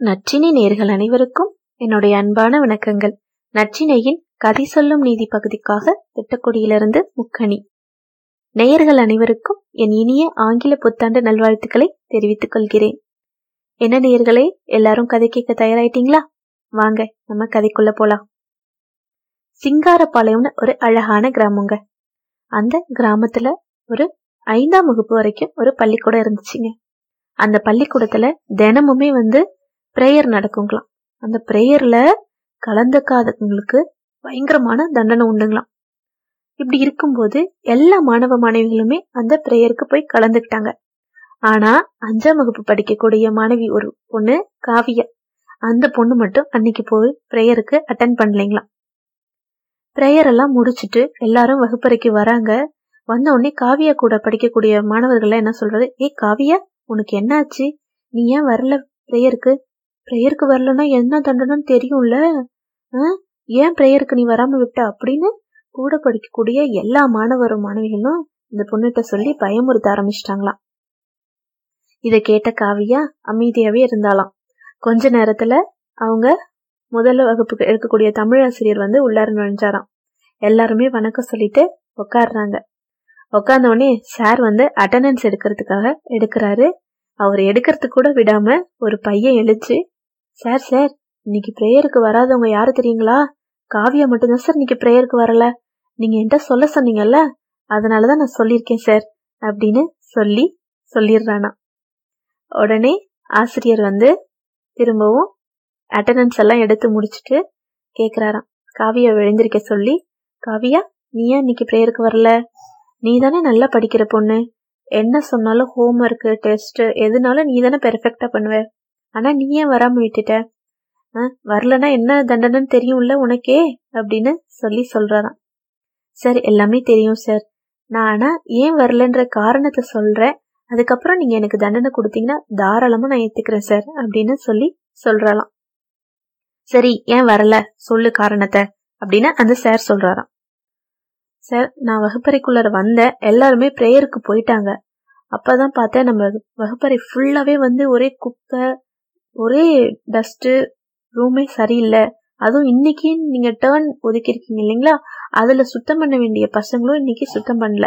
நற்றினை நேர்கள் அனைவருக்கும் என்னுடைய அன்பான வணக்கங்கள். நற்றினையின் கதை சொல்லும் நீதி பகுதிக்காக திட்டக்குடியிலிருந்து முக்கணி. நேயர்கள் அனைவருக்கும் என் இனிய ஆங்கில புத்தாண்டு நல்வாழ்த்துக்களை தெரிவித்துக் கொள்கிறேன். என்ன நேயர்களே எல்லாரும் கதை கேட்க தயாராயிட்டீங்களா? வாங்க நம்ம கதைக்குள்ள போலாம். சிங்காரப்பாளையம்னு ஒரு அழகான கிராமங்க. அந்த கிராமத்துல ஒரு ஐந்தாம் வகுப்பு வரைக்கும் ஒரு பள்ளிக்கூடம் இருந்துச்சுங்க. அந்த பள்ளிக்கூடத்துல தினமுமே வந்து ப்ரேயர் நடக்குங்களாம். அந்த ப்ரேயர்ல கலந்துக்காதவங்களுக்கு பயங்கரமான தண்டனை உண்டுங்களாம். இப்படி இருக்கும்போது எல்லா மாணவ மாணவிகளுமே அந்த ப்ரேயருக்கு போய் கலந்துக்கிட்டாங்க. ஆனா அஞ்சாம் வகுப்பு படிக்கக்கூடிய மாணவி ஒரு பொண்ணு காவியா. அந்த பொண்ணு மட்டும் அன்னைக்கு போய் ப்ரேயருக்கு அட்டன் பண்ணலைங்களாம். ப்ரேயர் எல்லாம் முடிச்சுட்டு எல்லாரும் வகுப்பறைக்கு வராங்க. வந்த உடனே காவியா கூட படிக்கக்கூடிய மாணவர்கள் என்ன சொல்றது ஏ காவியா உனக்கு என்னாச்சு? நீ ஏன் வரல ப்ரேயருக்கு ப்ரேயருக்கு வரலன்னா என்ன தண்டனைன்னு தெரியும்ல? ஏன் ப்ரேயருக்கு நீ வராம விட்ட? அப்படின்னு கூட படிக்கக்கூடிய எல்லா மாணவரும் மாணவிகளும் இந்த பொண்ணுகிட்ட சொல்லி பயமுறுத்த ஆரம்பிச்சிட்டாங்களாம். இதை கேட்ட காவியா அமைதியாவே இருந்தாலாம் கொஞ்ச நேரத்துல அவங்க முதல்ல வகுப்புக்கு இருக்கக்கூடிய தமிழ் ஆசிரியர் வந்து உள்ளார நுழைஞ்சாராம். எல்லாருமே வணக்கம் சொல்லிட்டு உட்காடுறாங்க உக்காந்த உடனே சார் வந்து அட்டண்டன்ஸ் எடுக்கிறதுக்காக எடுக்கிறாரு. அவர் எடுக்கிறதுக்கு கூட விடாம ஒரு பையன் எழுச்சு சார் சார் இன்னைக்கு ப்ரேயருக்கு வராதவங்க யாரு தெரியுங்களா? காவியா மட்டும்தான் சார் இன்னைக்கு ப்ரேயருக்கு வரல. நீங்க என்கிட்ட சொல்ல சொன்னீங்கல்ல அதனாலதான் நான் சொல்லியிருக்கேன் சார் அப்படின்னு சொல்லி சொல்லிடுறானா. உடனே ஆசிரியர் வந்து திரும்பவும் அட்டண்டன்ஸ் எல்லாம் எடுத்து முடிச்சுட்டு கேட்குறாராம் காவியா விழுந்திருக்க சொல்லி காவியா நீ ஏன் இன்னைக்கு ப்ரேயருக்கு வரல? நீ தானே நல்லா படிக்கிற பொண்ணு. என்ன சொன்னாலும் ஹோம் ஒர்க்கு டெஸ்ட்டு எதுனாலும் நீ தானே பெர்ஃபெக்டாக பண்ணுவ. ஆனா நீ ஏன் வராம விட்டுட்ட? வரலன்னா என்ன தண்டனைன்னு தெரியும்ல உனக்கே? அப்படின்னு சொல்லி சொல்றாராம். சார் எல்லாமே தெரியும் சார் நான் ஆனா ஏன் வரலன்ற காரணத்தை சொல்றேன். அதுக்கப்புறம் நீங்க எனக்கு தண்டனை கொடுத்தீங்கன்னா தாராளமா நான் ஏத்துக்கிறேன் சார் அப்படின்னு சொல்லி சொல்றாளாம் சரி ஏன் வரல? சொல்லு காரணத்தை அப்படின்னு அந்த சார் சொல்றாராம். சார் நான் வகுப்பறைக்குள்ளார வந்தேன். எல்லாருமே ப்ரேயருக்கு போயிட்டாங்க. அப்பதான் பார்த்தேன் நம்ம வகுப்பறை ஃபுல்லாவே வந்து ஒரே குப்பை ஒரே டஸ்ட்டு ரூமே சரியில்லை. அதுவும் இன்னைக்கு நீங்கள் டேர்ன் ஒதுக்கிருக்கீங்க இல்லைங்களா? அதில் சுத்தம் பண்ண வேண்டிய பசங்களும் இன்னைக்கு சுத்தம் பண்ணல.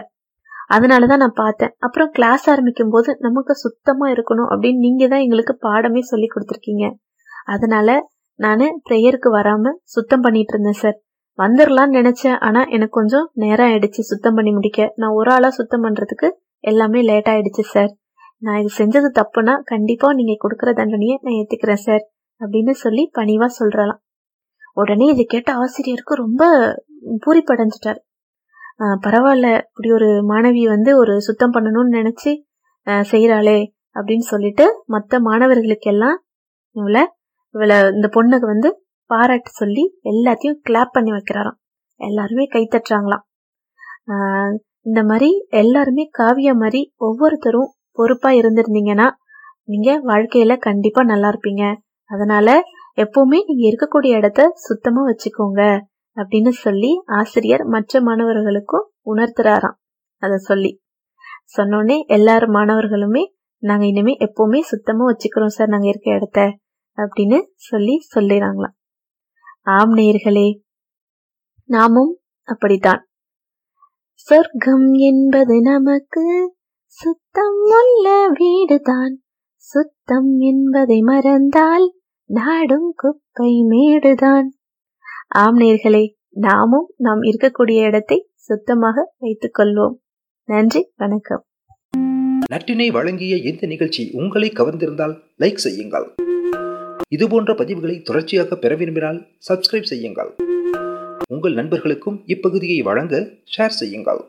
அதனால தான் நான் பார்த்தேன். அப்புறம் கிளாஸ் ஆரம்பிக்கும் போது நமக்கு சுத்தமாக இருக்கணும் அப்படின்னு நீங்கள் தான் எங்களுக்கு பாடமே சொல்லி கொடுத்துருக்கீங்க. அதனால நான் ப்ரேயருக்கு வராமல் சுத்தம் பண்ணிட்டு இருந்தேன் சார் வந்துடலான்னு நினைச்சேன். ஆனால் எனக்கு கொஞ்சம் நேரம் ஆயிடுச்சு சுத்தம் பண்ணி முடிக்க. நான் ஒரு ஆளாக சுத்தம் பண்ணுறதுக்கு எல்லாமே லேட் ஆயிடுச்சு சார் நான் இது செஞ்சது தப்புனா கண்டிப்பா நீங்க கொடுக்கற தண்டனையை நான் ஏத்துக்கிறேன் சார் அப்படின்னு சொல்லி பணிவா சொல்றலாம். உடனே இதை கேட்ட ஆசிரியருக்கு ரொம்ப பூரிப்படைஞ்சிட்டாரு. பரவாயில்ல இப்படி ஒரு மாணவி வந்து ஒரு சுத்தம் பண்ணணும்னு நினைச்சு செய்யறாளே அப்படின்னு சொல்லிட்டு மற்ற மாணவர்களுக்கெல்லாம் இவளை இவளை இந்த பொண்ணுக்கு வந்து பாராட்டு சொல்லி எல்லாத்தையும் கிளாப் பண்ணி வைக்கிறாராம். எல்லாருமே கை தட்டுறாங்களாம். இந்த மாதிரி எல்லாருமே காவியா மாதிரி ஒவ்வொருத்தரும் பொறுப்பாக இருந்திருந்தீங்கன்னா நீங்கள் வாழ்க்கையில் கண்டிப்பாக நல்லா இருப்பீங்க. அதனால் எப்போவுமே நீங்கள் இருக்கக்கூடிய இடத்த சுத்தமாக வச்சுக்கோங்க அப்படின்னு சொல்லி ஆசிரியர் மற்ற மாணவர்களுக்கும் உணர்த்துறாராம். அதை சொல்லி. சொன்னோடனே எல்லார் மாணவர்களுமே நாங்கள் இனிமே எப்போவுமே சுத்தமாக வச்சுக்கிறோம் சார் நாங்கள் இருக்க இடத்த அப்படின்னு சொல்லி சொல்லிடுறாங்களாம் ஆம் நேயர்களே நாமும் அப்படித்தான். சொர்க்கம் என்பது நமக்கு சுத்தம் உள்ள வீடுதான். சுத்தம் என்பதை மறந்தால் நாடும் குப்பை மேடுதான். ஆம் நேர்களே நாமும் நாம் இருக்கக்கூடிய இடத்தை சுத்தமாக வைத்துக் கொள்வோம். நன்றி வணக்கம். நட்டினை வழங்கிய இந்த நிகழ்ச்சி உங்களை கவர்ந்திருந்தால் லைக் செய்யுங்கள். இதுபோன்ற பதிவுகளை தொடர்ச்சியாக பெற விரும்பினால் சப்ஸ்கிரைப் செய்யுங்கள். உங்கள் நண்பர்களுக்கும் இப்பகுதியை வழங்க ஷேர் செய்யுங்கள்.